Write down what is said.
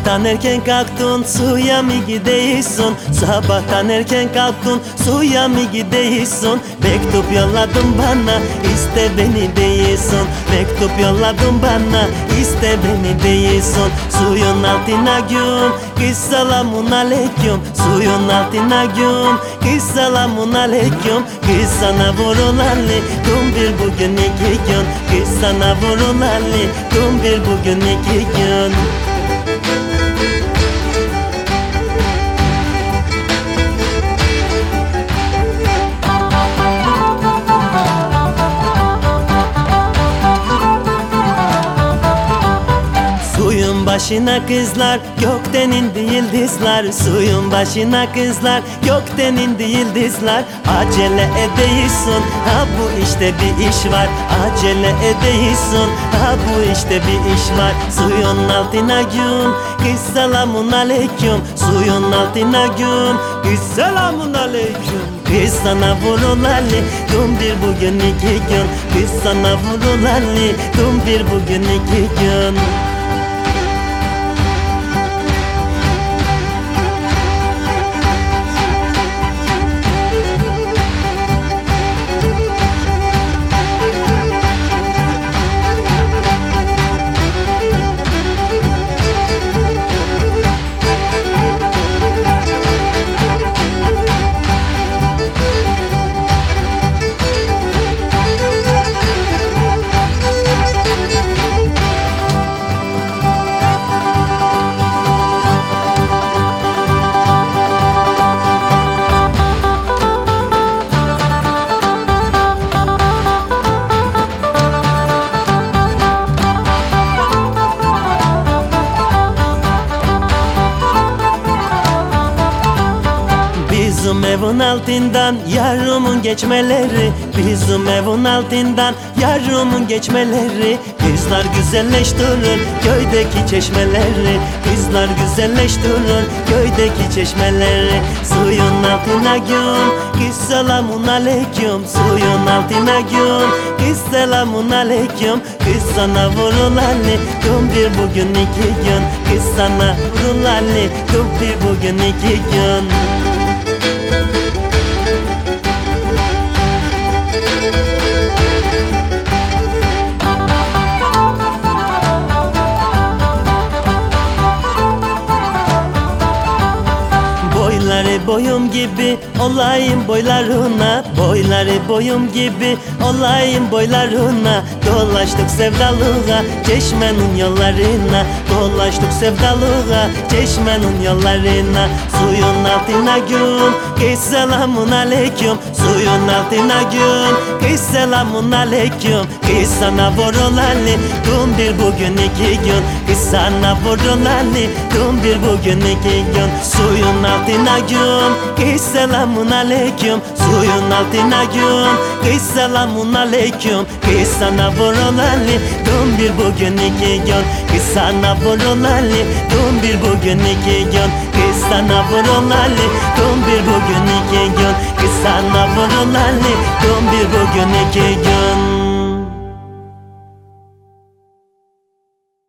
Sabahtan erken kalktın suya mı gidiyorsun? Sabahtan erken kalktın suya mı gidiyorsun? Mektup yolladın bana iste beni değilsin Mektup yolladın bana iste beni değilsin Suyun altına gün kız selamun aleyküm. Suyun altına gün kız selamun aleyküm. Kız sana vurulanlı dün bir bugün iki gün. Kız sana vurulanlı dün bir bugün iki gün Başına kızlar gökten indi yıldızlar. Suyun başına kızlar gökten indi yıldızlar. Acele edeysin ha bu işte bir iş var. Acele edeysin ha bu işte bir iş var. Suyun altına gün kız selamun aleyküm. Suyun altına gün kız selamun aleyküm. Kız sana vurulalı dün bir bugün iki gün. Kız sana vurulalı dün bir bugün iki gün evin altından yarımın geçmeleri Bizim evin altından yarımın geçmeleri. Kızlar güzelleştirir köydeki çeşmeleri Kızlar güzelleştirir köydeki çeşmeleri. Suyun altına gün kız selamun aleyküm. Suyun altına gün kız selamun aleyküm. Kız sana vurulalı dün bir bugün iki gün. Kız sana vurulalı dün bir bugün iki gün Boyları boyum gibi olayım boylarına Boyları boyum gibi olayım boylarına Dolaştık sevdalığa çeşmenin yollarına. Dolaştık sevdalığa çeşmenin yollarına. Suyun altına gün kız selamun aleyküm. Suyun altına gün kız selamun aleyküm. Kız sana vurulalı dün bir bugün iki gün. Kız sana vurulalı dün bir bugün iki gün. Suyun altına gün kız selamun aleyküm. Suyun altına gün kız selamun aleyküm. Kız sana vurulalı dün bir bugün iki gün Kız sana vurulalı dün bir bugün iki gün Kız sana vurulalı dün bir bugün iki gün Kız sana vurulalı dün bir bugün iki gün